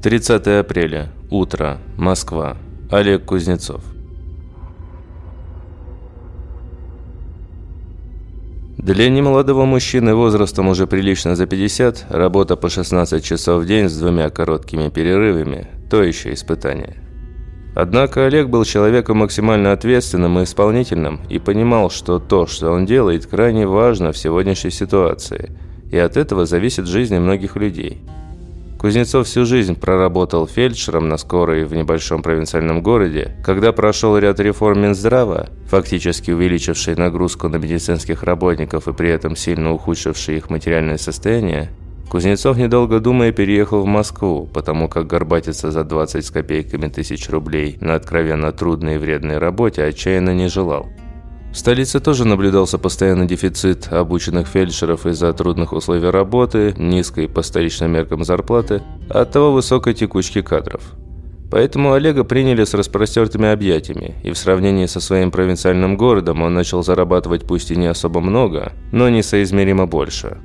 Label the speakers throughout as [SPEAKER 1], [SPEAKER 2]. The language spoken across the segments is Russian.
[SPEAKER 1] 30 апреля. Утро. Москва. Олег Кузнецов. Для немолодого мужчины возрастом уже прилично за 50, работа по 16 часов в день с двумя короткими перерывами – то еще испытание. Однако Олег был человеком максимально ответственным и исполнительным и понимал, что то, что он делает, крайне важно в сегодняшней ситуации, и от этого зависит жизнь многих людей – Кузнецов всю жизнь проработал фельдшером на скорой в небольшом провинциальном городе. Когда прошел ряд реформ Минздрава, фактически увеличивший нагрузку на медицинских работников и при этом сильно ухудшивший их материальное состояние, Кузнецов, недолго думая, переехал в Москву, потому как горбатиться за 20 с копейками тысяч рублей на откровенно трудной и вредной работе отчаянно не желал. В столице тоже наблюдался постоянный дефицит обученных фельдшеров из-за трудных условий работы, низкой по столичным меркам зарплаты, а от того высокой текучки кадров. Поэтому Олега приняли с распростертыми объятиями, и в сравнении со своим провинциальным городом он начал зарабатывать пусть и не особо много, но несоизмеримо больше.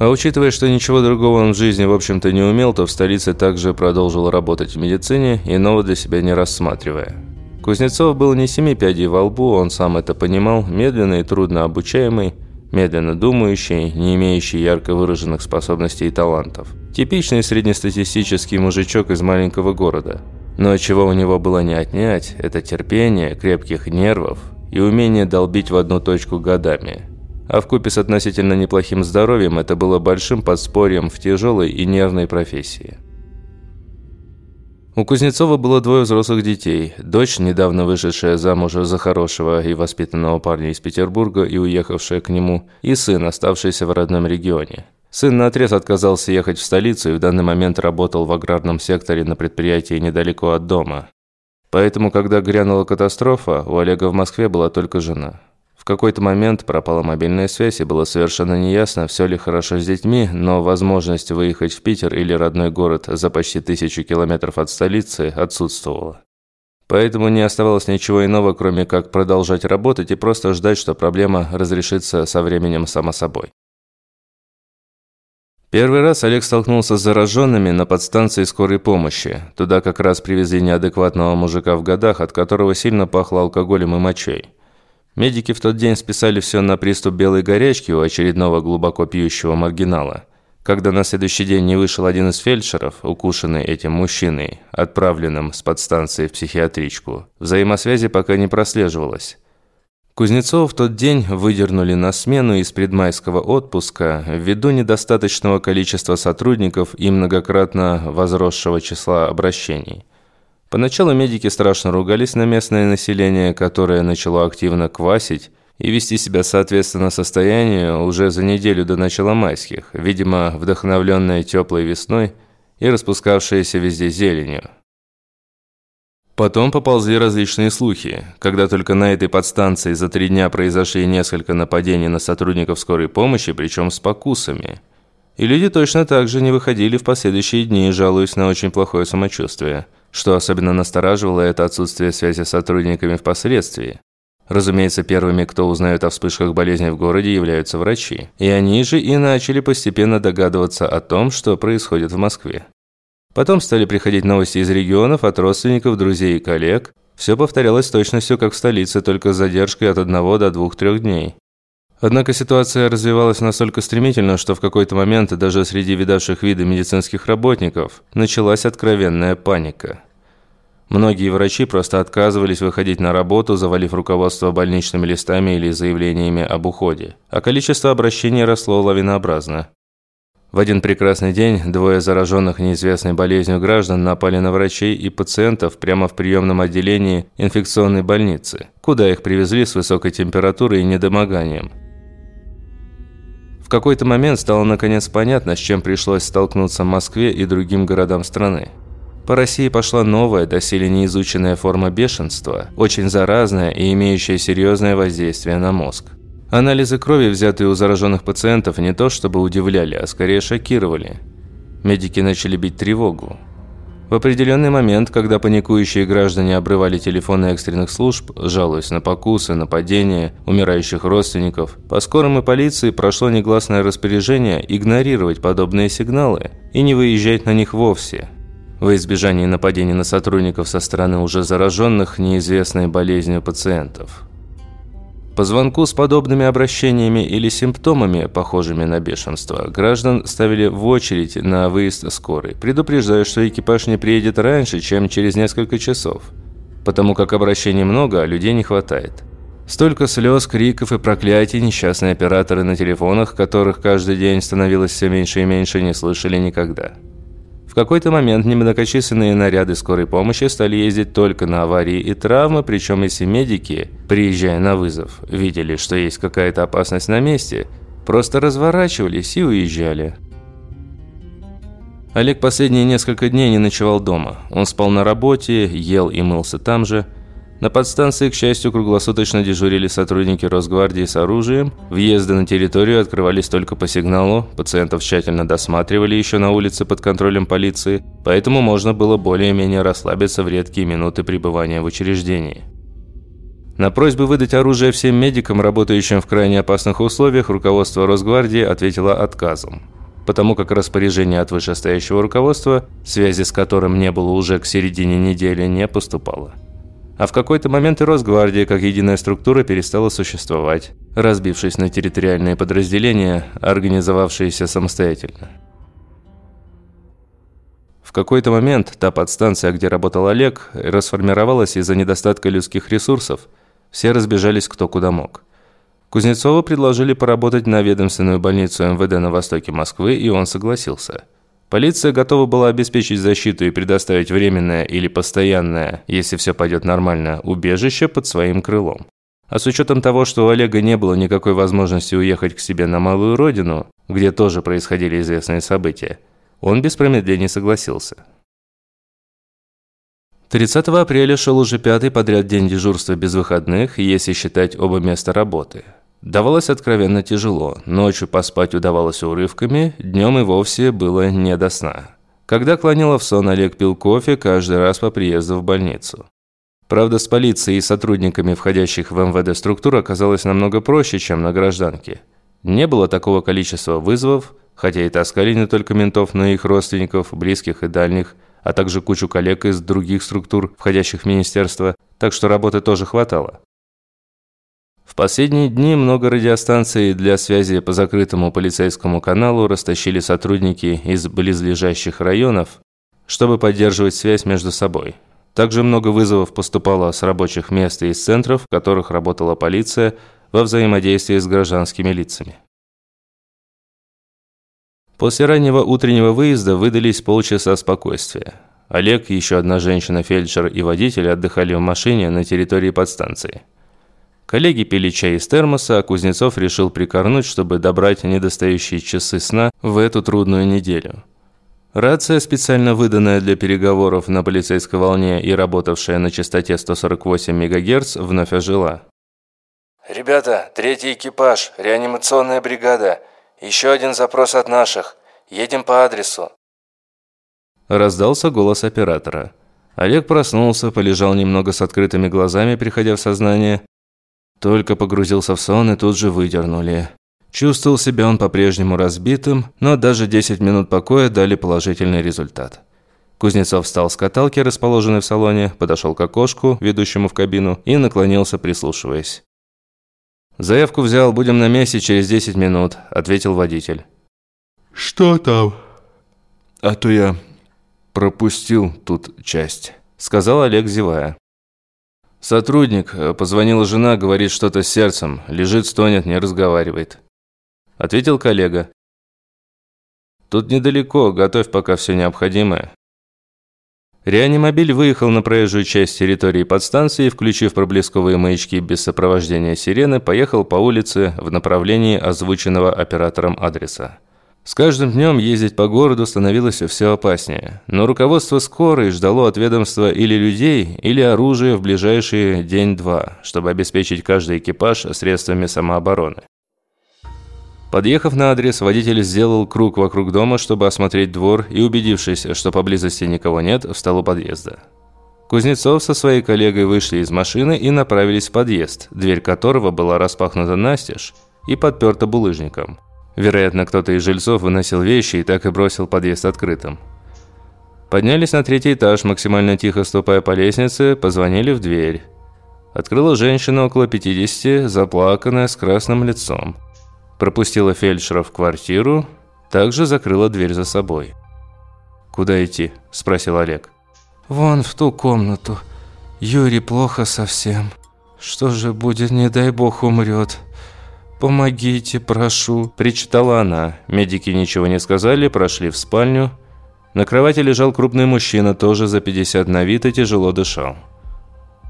[SPEAKER 1] А учитывая, что ничего другого он в жизни, в общем-то, не умел, то в столице также продолжил работать в медицине, иного для себя не рассматривая. Кузнецов был не семи пядей во лбу, он сам это понимал, медленно и трудно обучаемый, медленно думающий, не имеющий ярко выраженных способностей и талантов. Типичный среднестатистический мужичок из маленького города. Но чего у него было не отнять, это терпение, крепких нервов и умение долбить в одну точку годами. А вкупе с относительно неплохим здоровьем это было большим подспорьем в тяжелой и нервной профессии. У Кузнецова было двое взрослых детей. Дочь, недавно вышедшая замуж за хорошего и воспитанного парня из Петербурга и уехавшая к нему, и сын, оставшийся в родном регионе. Сын наотрез отказался ехать в столицу и в данный момент работал в аграрном секторе на предприятии недалеко от дома. Поэтому, когда грянула катастрофа, у Олега в Москве была только жена какой-то момент пропала мобильная связь, и было совершенно неясно, все ли хорошо с детьми, но возможность выехать в Питер или родной город за почти тысячу километров от столицы отсутствовала. Поэтому не оставалось ничего иного, кроме как продолжать работать и просто ждать, что проблема разрешится со временем само собой. Первый раз Олег столкнулся с зараженными на подстанции скорой помощи. Туда как раз привезли неадекватного мужика в годах, от которого сильно пахло алкоголем и мочой. Медики в тот день списали все на приступ белой горячки у очередного глубоко пьющего маргинала. Когда на следующий день не вышел один из фельдшеров, укушенный этим мужчиной, отправленным с подстанции в психиатричку, взаимосвязи пока не прослеживалось. Кузнецова в тот день выдернули на смену из предмайского отпуска ввиду недостаточного количества сотрудников и многократно возросшего числа обращений. Поначалу медики страшно ругались на местное население, которое начало активно квасить и вести себя соответственно состоянию уже за неделю до начала майских, видимо, вдохновленное теплой весной и распускавшееся везде зеленью. Потом поползли различные слухи. Когда только на этой подстанции за три дня произошли несколько нападений на сотрудников скорой помощи, причем с покусами. И люди точно так же не выходили в последующие дни, жалуясь на очень плохое самочувствие – что особенно настораживало, это отсутствие связи с сотрудниками впоследствии. Разумеется, первыми, кто узнает о вспышках болезни в городе, являются врачи. И они же и начали постепенно догадываться о том, что происходит в Москве. Потом стали приходить новости из регионов от родственников, друзей и коллег. Все повторялось точно все как в столице, только с задержкой от одного до двух-трех дней. Однако ситуация развивалась настолько стремительно, что в какой-то момент даже среди видавших виды медицинских работников началась откровенная паника. Многие врачи просто отказывались выходить на работу, завалив руководство больничными листами или заявлениями об уходе. А количество обращений росло лавинообразно. В один прекрасный день двое зараженных неизвестной болезнью граждан напали на врачей и пациентов прямо в приемном отделении инфекционной больницы, куда их привезли с высокой температурой и недомоганием. В какой-то момент стало наконец понятно, с чем пришлось столкнуться Москве и другим городам страны. По России пошла новая, доселе неизученная форма бешенства, очень заразная и имеющая серьезное воздействие на мозг. Анализы крови, взятые у зараженных пациентов, не то чтобы удивляли, а скорее шокировали. Медики начали бить тревогу. В определенный момент, когда паникующие граждане обрывали телефоны экстренных служб, жалуясь на покусы, нападения, умирающих родственников, по скорым и полиции прошло негласное распоряжение игнорировать подобные сигналы и не выезжать на них вовсе. во избежание нападений на сотрудников со стороны уже зараженных неизвестной болезнью пациентов. По звонку с подобными обращениями или симптомами, похожими на бешенство, граждан ставили в очередь на выезд скорой, предупреждая, что экипаж не приедет раньше, чем через несколько часов, потому как обращений много, а людей не хватает. Столько слез, криков и проклятий несчастные операторы на телефонах, которых каждый день становилось все меньше и меньше, не слышали никогда. Какой-то момент немногочисленные наряды скорой помощи стали ездить только на аварии и травмы, причем если медики, приезжая на вызов, видели, что есть какая-то опасность на месте, просто разворачивались и уезжали. Олег последние несколько дней не ночевал дома. Он спал на работе, ел и мылся там же – на подстанции, к счастью, круглосуточно дежурили сотрудники Росгвардии с оружием. Въезды на территорию открывались только по сигналу, пациентов тщательно досматривали еще на улице под контролем полиции, поэтому можно было более-менее расслабиться в редкие минуты пребывания в учреждении. На просьбы выдать оружие всем медикам, работающим в крайне опасных условиях, руководство Росгвардии ответило отказом потому как распоряжение от вышестоящего руководства, связи с которым не было уже к середине недели, не поступало. А в какой-то момент и Росгвардия как единая структура перестала существовать, разбившись на территориальные подразделения, организовавшиеся самостоятельно. В какой-то момент та подстанция, где работал Олег, расформировалась из-за недостатка людских ресурсов. Все разбежались кто куда мог. Кузнецову предложили поработать на ведомственную больницу МВД на востоке Москвы, и он согласился – Полиция готова была обеспечить защиту и предоставить временное или постоянное, если все пойдет нормально, убежище под своим крылом. А с учетом того, что у Олега не было никакой возможности уехать к себе на малую родину, где тоже происходили известные события, он без промедления согласился. 30 апреля шел уже пятый подряд день дежурства без выходных, если считать оба места работы – Давалось откровенно тяжело. Ночью поспать удавалось урывками, днем и вовсе было не до сна. Когда клонило в сон, Олег пил кофе каждый раз по приезду в больницу. Правда, с полицией и сотрудниками, входящих в МВД структур, оказалось намного проще, чем на гражданке. Не было такого количества вызовов, хотя и таскали не только ментов, но и их родственников, близких и дальних, а также кучу коллег из других структур, входящих в министерство, так что работы тоже хватало. В последние дни много радиостанций для связи по закрытому полицейскому каналу растащили сотрудники из близлежащих районов, чтобы поддерживать связь между собой. Также много вызовов поступало с рабочих мест и из центров, в которых работала полиция во взаимодействии с гражданскими лицами. После раннего утреннего выезда выдались полчаса спокойствия. Олег, еще одна женщина-фельдшер и водитель отдыхали в машине на территории подстанции. Коллеги пили чай из термоса, а Кузнецов решил прикорнуть, чтобы добрать недостающие часы сна в эту трудную неделю. Рация, специально выданная для переговоров на полицейской волне и работавшая на частоте 148 МГц, вновь ожила.
[SPEAKER 2] «Ребята, третий экипаж, реанимационная бригада. Еще один запрос от наших. Едем по адресу».
[SPEAKER 1] Раздался голос оператора. Олег проснулся, полежал немного с открытыми глазами, приходя в сознание, только погрузился в сон и тут же выдернули. Чувствовал себя он по-прежнему разбитым, но даже 10 минут покоя дали положительный результат. Кузнецов встал с каталки, расположенной в салоне, подошел к окошку, ведущему в кабину, и наклонился, прислушиваясь. «Заявку взял, будем на месте через 10 минут», – ответил водитель.
[SPEAKER 3] «Что там?»
[SPEAKER 1] «А то я пропустил тут часть», – сказал Олег, зевая. Сотрудник, э, позвонила жена, говорит что-то с сердцем, лежит, стонет, не разговаривает. Ответил коллега. Тут недалеко, готовь пока все необходимое. Реанимобиль выехал на проезжую часть территории подстанции включив проблесковые маячки без сопровождения сирены, поехал по улице в направлении озвученного оператором адреса. С каждым днем ездить по городу становилось все опаснее. Но руководство скорой ждало от ведомства или людей, или оружия в ближайшие день-два, чтобы обеспечить каждый экипаж средствами самообороны. Подъехав на адрес, водитель сделал круг вокруг дома, чтобы осмотреть двор, и, убедившись, что поблизости никого нет, встал у подъезда. Кузнецов со своей коллегой вышли из машины и направились в подъезд, дверь которого была распахнута настежь и подперта булыжником. Вероятно, кто-то из жильцов выносил вещи и так и бросил подъезд открытым. Поднялись на третий этаж, максимально тихо ступая по лестнице, позвонили в дверь. Открыла женщина около 50, заплаканная, с красным лицом. Пропустила фельдшера в квартиру, также закрыла дверь за собой. «Куда идти?» – спросил Олег.
[SPEAKER 4] «Вон в ту комнату. Юрий плохо совсем. Что же будет, не дай бог умрет. Помогите, прошу», –
[SPEAKER 1] причитала она. Медики ничего не сказали, прошли в спальню. На кровати лежал крупный мужчина, тоже за 50 на вид и тяжело дышал.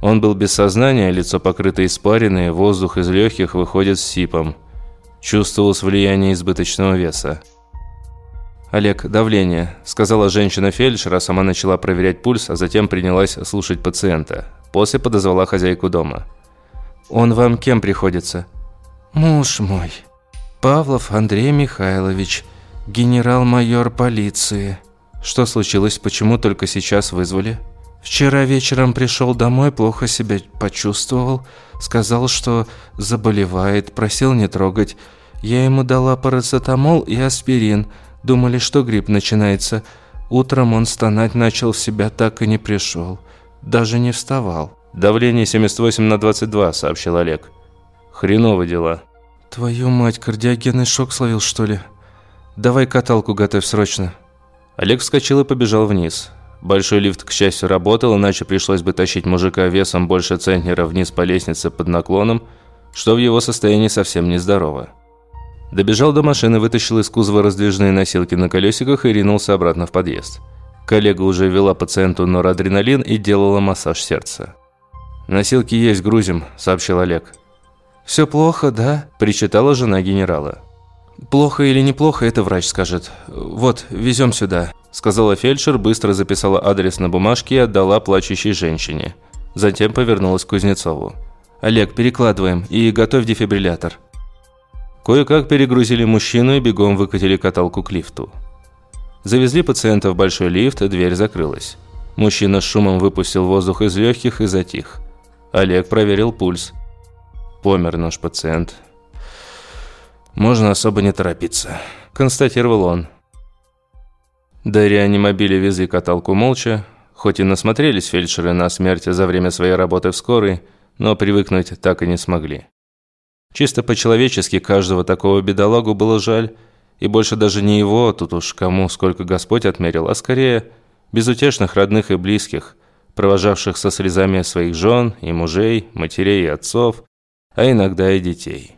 [SPEAKER 1] Он был без сознания, лицо покрыто испариной, воздух из легких выходит с сипом. Чувствовалось влияние избыточного веса. «Олег, давление», – сказала женщина-фельдшер, а сама начала проверять пульс, а затем принялась слушать пациента. После подозвала хозяйку дома. «Он вам кем приходится?»
[SPEAKER 4] «Муж мой. Павлов Андрей Михайлович, генерал-майор полиции».
[SPEAKER 1] «Что случилось? Почему только сейчас вызвали?»
[SPEAKER 4] «Вчера вечером пришел домой, плохо себя почувствовал. Сказал, что заболевает, просил не трогать. Я ему дала парацетамол и аспирин». Думали, что грипп начинается. Утром он стонать начал, себя так и не пришел. Даже не вставал.
[SPEAKER 1] «Давление 78 на 22», – сообщил Олег. «Хреново дела».
[SPEAKER 4] «Твою мать, кардиогенный шок словил, что ли? Давай каталку готовь срочно».
[SPEAKER 1] Олег вскочил и побежал вниз. Большой лифт, к счастью, работал, иначе пришлось бы тащить мужика весом больше центнера вниз по лестнице под наклоном, что в его состоянии совсем нездорово. Добежал до машины, вытащил из кузова раздвижные носилки на колесиках и ринулся обратно в подъезд. Коллега уже ввела пациенту норадреналин и делала массаж сердца. «Носилки есть, грузим», – сообщил Олег.
[SPEAKER 4] «Все плохо, да?» – причитала жена генерала. «Плохо или неплохо, это врач скажет. Вот, везем сюда», – сказала фельдшер, быстро записала адрес на бумажке и отдала плачущей женщине. Затем повернулась к Кузнецову. «Олег, перекладываем и готовь дефибриллятор».
[SPEAKER 1] Кое-как перегрузили мужчину и бегом выкатили каталку к лифту. Завезли пациента в большой лифт, дверь закрылась. Мужчина с шумом выпустил воздух из легких и затих. Олег проверил пульс. Помер наш пациент. Можно особо не торопиться, констатировал он. До реанимобиля везли каталку молча, хоть и насмотрелись фельдшеры на смерть за время своей работы в скорой, но привыкнуть так и не смогли. Чисто по-человечески каждого такого бедолагу было жаль, и больше даже не его, тут уж кому сколько Господь отмерил, а скорее безутешных родных и близких, провожавших со слезами своих жен и мужей, матерей и отцов, а иногда и детей.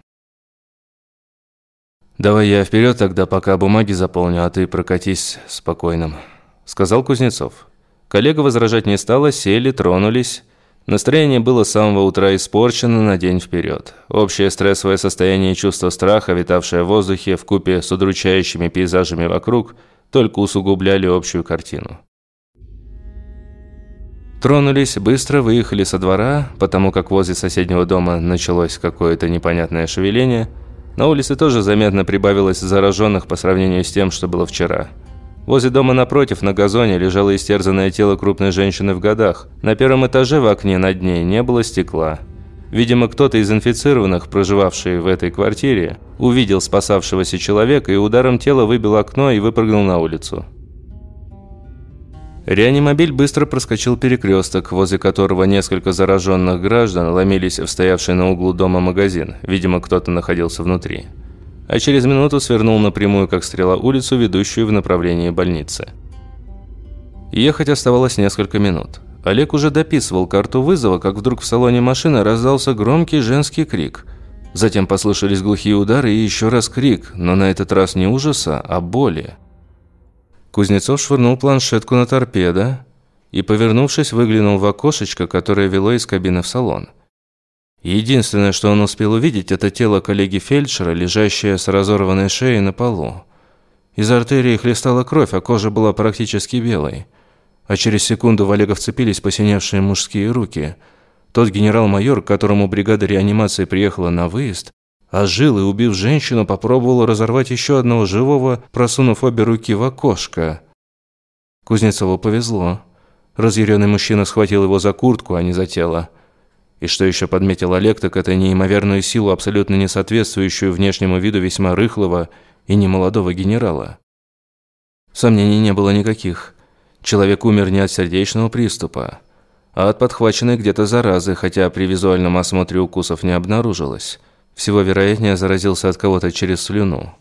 [SPEAKER 1] «Давай я вперед тогда, пока бумаги заполню, а ты прокатись спокойным», – сказал Кузнецов. Коллега возражать не стала, сели, тронулись, Настроение было с самого утра испорчено на день вперед. Общее стрессовое состояние и чувство страха, витавшее в воздухе в купе с удручающими пейзажами вокруг, только усугубляли общую картину. Тронулись, быстро выехали со двора, потому как возле соседнего дома началось какое-то непонятное шевеление. На улице тоже заметно прибавилось зараженных по сравнению с тем, что было вчера – Возле дома напротив, на газоне, лежало истерзанное тело крупной женщины в годах. На первом этаже в окне над ней не было стекла. Видимо, кто-то из инфицированных, проживавший в этой квартире, увидел спасавшегося человека и ударом тела выбил окно и выпрыгнул на улицу. Реанимобиль быстро проскочил перекресток, возле которого несколько зараженных граждан ломились в стоявший на углу дома магазин. Видимо, кто-то находился внутри а через минуту свернул напрямую, как стрела, улицу, ведущую в направлении больницы. Ехать оставалось несколько минут. Олег уже дописывал карту вызова, как вдруг в салоне машины раздался громкий женский крик. Затем послышались глухие удары и еще раз крик, но на этот раз не ужаса, а боли. Кузнецов швырнул планшетку на торпедо и, повернувшись, выглянул в окошечко, которое вело из кабины в салон – Единственное, что он успел увидеть, это тело коллеги фельдшера, лежащее с разорванной шеей на полу. Из артерии хлестала кровь, а кожа была практически белой. А через секунду в Олега вцепились посиневшие мужские руки. Тот генерал-майор, к которому бригада реанимации приехала на выезд, ожил и, убив женщину, попробовал разорвать еще одного живого, просунув обе руки в окошко. Кузнецову повезло. Разъяренный мужчина схватил его за куртку, а не за тело. И что еще подметил Олег, так это неимоверную силу, абсолютно не соответствующую внешнему виду весьма рыхлого и немолодого генерала. Сомнений не было никаких. Человек умер не от сердечного приступа, а от подхваченной где-то заразы, хотя при визуальном осмотре укусов не обнаружилось. Всего вероятнее заразился от кого-то через слюну.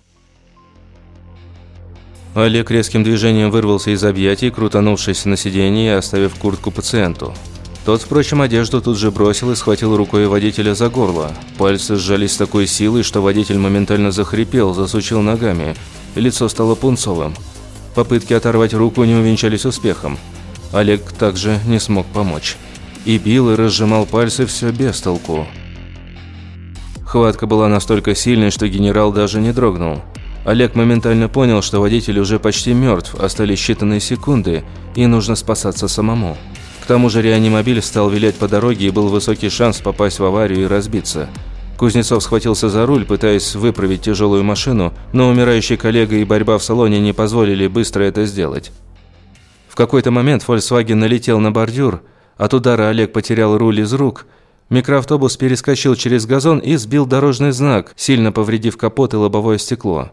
[SPEAKER 1] Олег резким движением вырвался из объятий, крутанувшись на сиденье оставив куртку пациенту. Тот, впрочем, одежду тут же бросил и схватил рукой водителя за горло. Пальцы сжались с такой силой, что водитель моментально захрипел, засучил ногами. Лицо стало пунцовым. Попытки оторвать руку не увенчались успехом. Олег также не смог помочь. И бил, и разжимал пальцы все без толку. Хватка была настолько сильной, что генерал даже не дрогнул. Олег моментально понял, что водитель уже почти мертв, остались считанные секунды, и нужно спасаться самому тому же реанимобиль стал вилять по дороге и был высокий шанс попасть в аварию и разбиться. Кузнецов схватился за руль, пытаясь выправить тяжелую машину, но умирающий коллега и борьба в салоне не позволили быстро это сделать. В какой-то момент Volkswagen налетел на бордюр, от удара Олег потерял руль из рук, микроавтобус перескочил через газон и сбил дорожный знак, сильно повредив капот и лобовое стекло.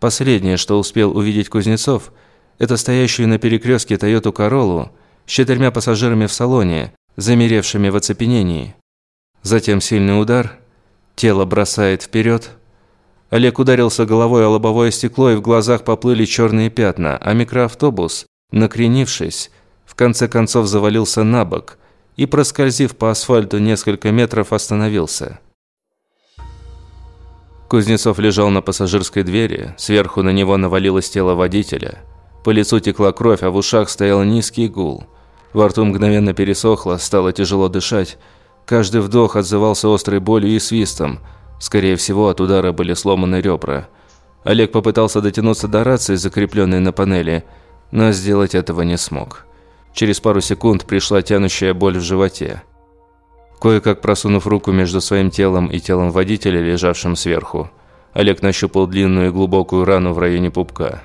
[SPEAKER 1] Последнее, что успел увидеть Кузнецов, это стоящую на перекрестке Toyota Corolla, с четырьмя пассажирами в салоне, замеревшими в оцепенении. Затем сильный удар, тело бросает вперед. Олег ударился головой о лобовое стекло, и в глазах поплыли черные пятна, а микроавтобус, накренившись, в конце концов завалился на бок и, проскользив по асфальту несколько метров, остановился. Кузнецов лежал на пассажирской двери, сверху на него навалилось тело водителя – по лицу текла кровь, а в ушах стоял низкий гул. Во рту мгновенно пересохло, стало тяжело дышать. Каждый вдох отзывался острой болью и свистом. Скорее всего, от удара были сломаны ребра. Олег попытался дотянуться до рации, закрепленной на панели, но сделать этого не смог. Через пару секунд пришла тянущая боль в животе. Кое-как просунув руку между своим телом и телом водителя, лежавшим сверху, Олег нащупал длинную и глубокую рану в районе пупка.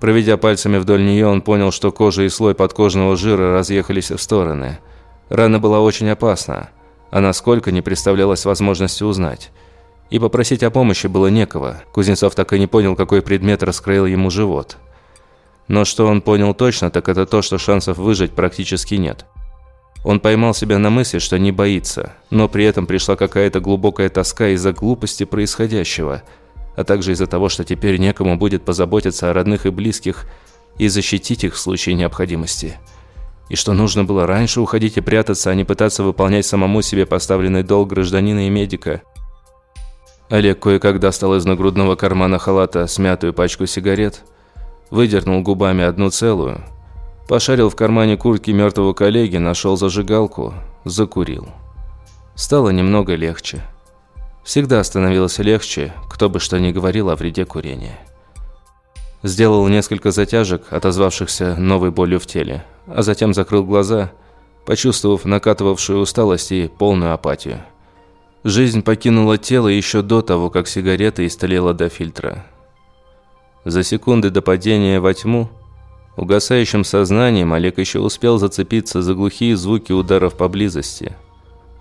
[SPEAKER 1] Проведя пальцами вдоль нее, он понял, что кожа и слой подкожного жира разъехались в стороны. Рана была очень опасна, а насколько не представлялось возможности узнать. И попросить о помощи было некого. Кузнецов так и не понял, какой предмет раскроил ему живот. Но что он понял точно, так это то, что шансов выжить практически нет. Он поймал себя на мысли, что не боится, но при этом пришла какая-то глубокая тоска из-за глупости происходящего – а также из-за того, что теперь некому будет позаботиться о родных и близких и защитить их в случае необходимости. И что нужно было раньше уходить и прятаться, а не пытаться выполнять самому себе поставленный долг гражданина и медика. Олег кое-как достал из нагрудного кармана халата смятую пачку сигарет, выдернул губами одну целую, пошарил в кармане куртки мертвого коллеги, нашел зажигалку, закурил. Стало немного легче. Всегда становилось легче, кто бы что ни говорил о вреде курения. Сделал несколько затяжек, отозвавшихся новой болью в теле, а затем закрыл глаза, почувствовав накатывавшую усталость и полную апатию. Жизнь покинула тело еще до того, как сигарета истлела до фильтра. За секунды до падения во тьму, угасающим сознанием Олег еще успел зацепиться за глухие звуки ударов поблизости.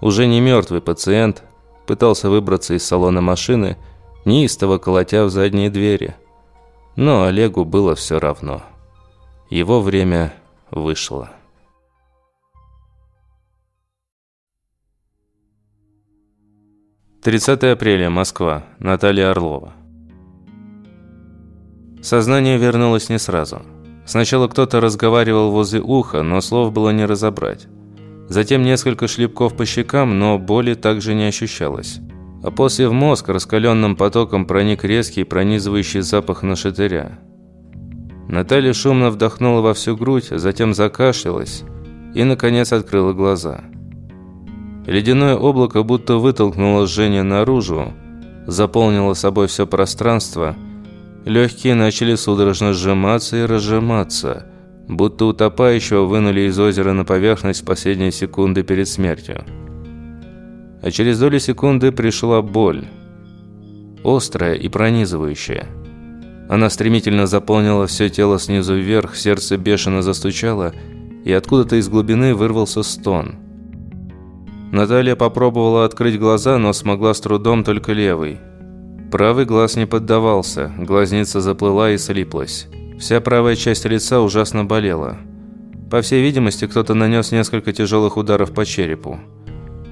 [SPEAKER 1] Уже не мертвый пациент, пытался выбраться из салона машины, неистово колотя в задние двери. Но Олегу было все равно. Его время вышло. Тридцатое апреля, Москва. Наталья Орлова. Сознание вернулось не сразу. Сначала кто-то разговаривал возле уха, но слов было не разобрать. Затем несколько шлепков по щекам, но боли также не ощущалось. А после в мозг раскаленным потоком проник резкий пронизывающий запах нашатыря. Наталья шумно вдохнула во всю грудь, затем закашлялась и, наконец, открыла глаза. Ледяное облако будто вытолкнуло Женя наружу, заполнило собой все пространство. Легкие начали судорожно сжиматься и разжиматься – будто утопающего вынули из озера на поверхность последние секунды перед смертью. А через доли секунды пришла боль. Острая и пронизывающая. Она стремительно заполнила все тело снизу вверх, сердце бешено застучало, и откуда-то из глубины вырвался стон. Наталья попробовала открыть глаза, но смогла с трудом только левый. Правый глаз не поддавался, глазница заплыла и слиплась. Вся правая часть лица ужасно болела. По всей видимости, кто-то нанес несколько тяжелых ударов по черепу.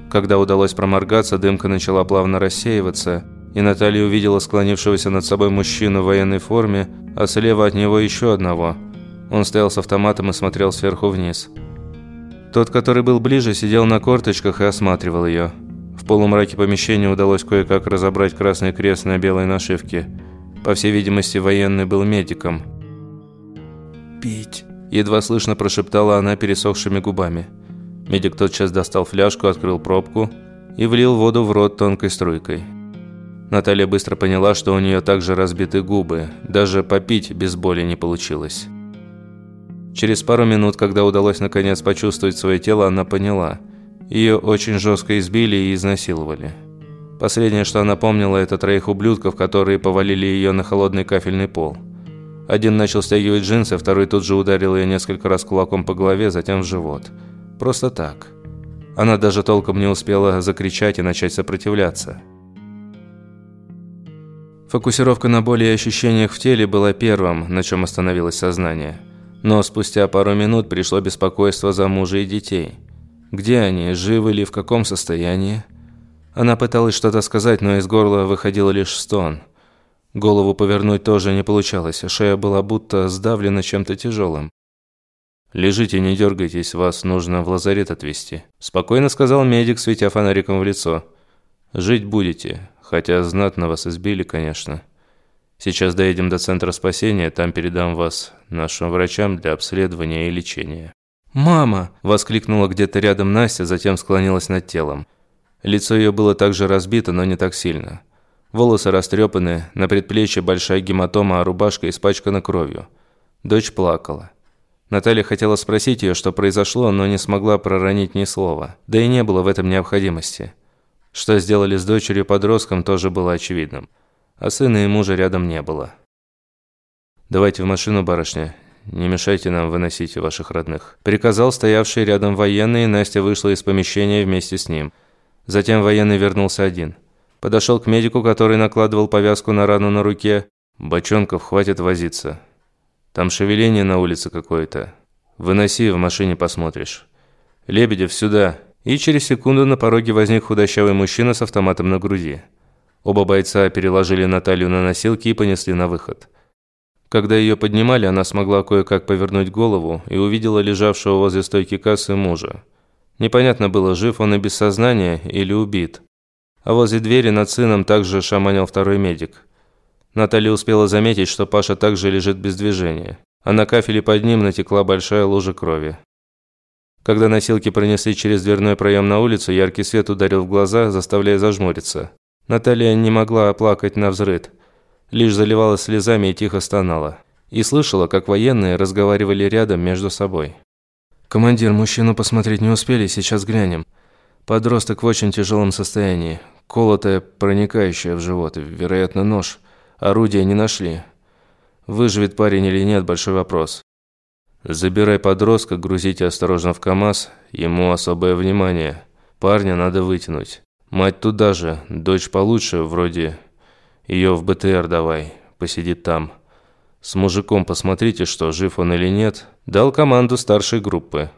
[SPEAKER 1] Когда удалось проморгаться, дымка начала плавно рассеиваться, и Наталья увидела склонившегося над собой мужчину в военной форме, а слева от него еще одного. Он стоял с автоматом и смотрел сверху вниз. Тот, который был ближе, сидел на корточках и осматривал ее. В полумраке помещения удалось кое-как разобрать красный крест на белой нашивке. По всей видимости, военный был медиком.
[SPEAKER 4] «Пить», –
[SPEAKER 1] едва слышно прошептала она пересохшими губами. Медик тотчас достал фляжку, открыл пробку и влил воду в рот тонкой струйкой. Наталья быстро поняла, что у нее также разбиты губы, даже попить без боли не получилось. Через пару минут, когда удалось наконец почувствовать свое тело, она поняла. Ее очень жестко избили и изнасиловали. Последнее, что она помнила, это троих ублюдков, которые повалили ее на холодный кафельный пол. Один начал стягивать джинсы, второй тут же ударил ее несколько раз кулаком по голове, затем в живот. Просто так. Она даже толком не успела закричать и начать сопротивляться. Фокусировка на боли и ощущениях в теле была первым, на чем остановилось сознание. Но спустя пару минут пришло беспокойство за мужа и детей. Где они, живы ли, в каком состоянии? Она пыталась что-то сказать, но из горла выходил лишь стон. Голову повернуть тоже не получалось, а шея была будто сдавлена чем-то тяжелым. «Лежите, не дергайтесь, вас нужно в лазарет отвезти», – спокойно сказал медик, светя фонариком в лицо. «Жить будете, хотя знатно вас избили, конечно». Сейчас доедем до центра спасения, там передам вас нашим врачам для обследования и лечения».
[SPEAKER 4] «Мама!»
[SPEAKER 1] – воскликнула где-то рядом Настя, затем склонилась над телом. Лицо ее было также разбито, но не так сильно. Волосы растрепаны, на предплечье большая гематома, а рубашка испачкана кровью. Дочь плакала. Наталья хотела спросить ее, что произошло, но не смогла проронить ни слова. Да и не было в этом необходимости. Что сделали с дочерью-подростком, тоже было очевидным а сына и мужа рядом не было. «Давайте в машину, барышня. Не мешайте нам выносить ваших родных», – приказал стоявший рядом военный, и Настя вышла из помещения вместе с ним. Затем военный вернулся один. Подошел к медику, который накладывал повязку на рану на руке. «Бочонков, хватит возиться. Там шевеление на улице какое-то. Выноси, в машине посмотришь. Лебедев, сюда!» И через секунду на пороге возник худощавый мужчина с автоматом на груди. Оба бойца переложили Наталью на носилки и понесли на выход. Когда ее поднимали, она смогла кое-как повернуть голову и увидела лежавшего возле стойки кассы мужа. Непонятно было, жив он и без сознания или убит. А возле двери над сыном также шаманил второй медик. Наталья успела заметить, что Паша также лежит без движения, а на кафеле под ним натекла большая лужа крови. Когда носилки пронесли через дверной проем на улицу, яркий свет ударил в глаза, заставляя зажмуриться. Наталья не могла оплакать на взрыд, лишь заливалась слезами и тихо стонала. И слышала, как военные разговаривали рядом между собой. «Командир, мужчину посмотреть не успели, сейчас глянем. Подросток в очень тяжелом состоянии. Колотая, проникающая в живот, вероятно, нож. Орудия не нашли. Выживет парень или нет – большой вопрос. Забирай подростка, грузите осторожно в КАМАЗ, ему особое внимание. Парня надо вытянуть. Мать туда же, дочь получше, вроде ее в БТР давай, посидит там. С мужиком посмотрите, что, жив он или нет. Дал команду старшей группы.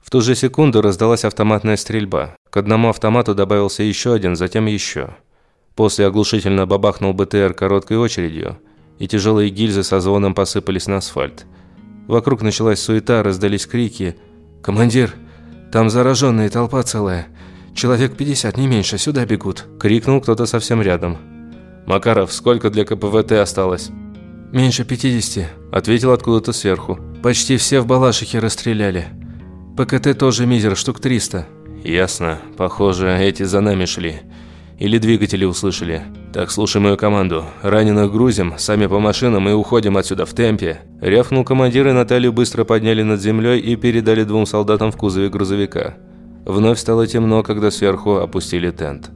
[SPEAKER 1] В ту же секунду раздалась автоматная стрельба. К одному автомату добавился еще один, затем еще. После оглушительно бабахнул БТР короткой очередью, и тяжелые гильзы со звоном посыпались на асфальт. Вокруг началась суета, раздались крики. «Командир, там зараженные, толпа целая!» Человек 50, не меньше, сюда бегут!» – крикнул кто-то совсем рядом. «Макаров, сколько для КПВТ осталось?» «Меньше 50», – ответил откуда-то сверху. «Почти все в Балашихе расстреляли. ПКТ тоже мизер, штук 300». «Ясно. Похоже, эти за нами шли. Или двигатели услышали. Так, слушай мою команду. Раненых грузим, сами по машинам и уходим отсюда в темпе». Рявкнул командир, и Наталью быстро подняли над землей и передали двум солдатам в кузове грузовика. Вновь стало темно, когда сверху опустили тент.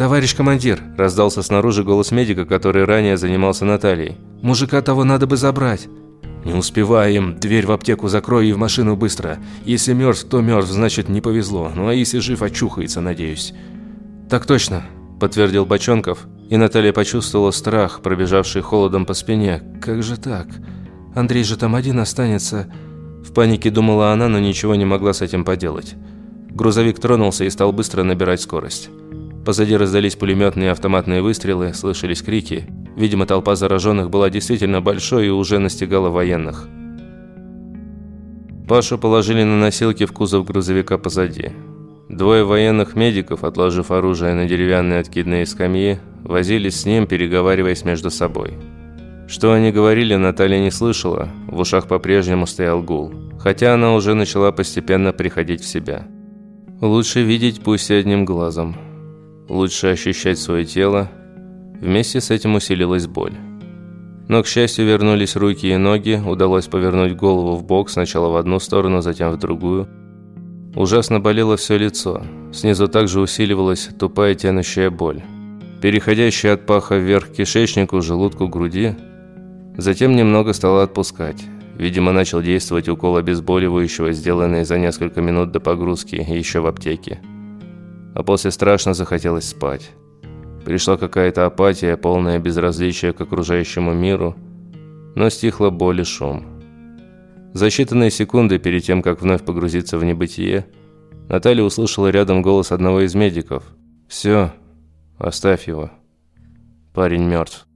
[SPEAKER 1] «Товарищ командир!» – раздался снаружи голос медика, который ранее занимался Натальей. «Мужика того надо бы забрать!» «Не успеваем. Дверь в аптеку закрой и в машину быстро. Если мертв, то мертв, значит не повезло. Ну а если жив, очухается, надеюсь». «Так точно», – подтвердил Бочонков, и Наталья почувствовала страх, пробежавший холодом по спине. «Как же так? Андрей же там один останется. В панике думала она, но ничего не могла с этим поделать. Грузовик тронулся и стал быстро набирать скорость. Позади раздались пулеметные и автоматные выстрелы, слышались крики. Видимо, толпа зараженных была действительно большой и уже настигала военных. Пашу положили на носилки в кузов грузовика позади. Двое военных медиков, отложив оружие на деревянные откидные скамьи, возились с ним, переговариваясь между собой. Что они говорили, Наталья не слышала, в ушах по-прежнему стоял гул, хотя она уже начала постепенно приходить в себя. Лучше видеть пусть одним глазом. Лучше ощущать свое тело. Вместе с этим усилилась боль. Но, к счастью, вернулись руки и ноги, удалось повернуть голову в бок, сначала в одну сторону, затем в другую. Ужасно болело все лицо. Снизу также усиливалась тупая тянущая боль, переходящая от паха вверх к кишечнику, желудку, груди – Затем немного стало отпускать. Видимо, начал действовать укол обезболивающего, сделанный за несколько минут до погрузки, еще в аптеке. А после страшно захотелось спать. Пришла какая-то апатия, полное безразличие к окружающему миру, но стихла боль и шум. За считанные секунды перед тем, как вновь погрузиться в небытие, Наталья услышала рядом голос одного из медиков. «Все, оставь его. Парень мертв».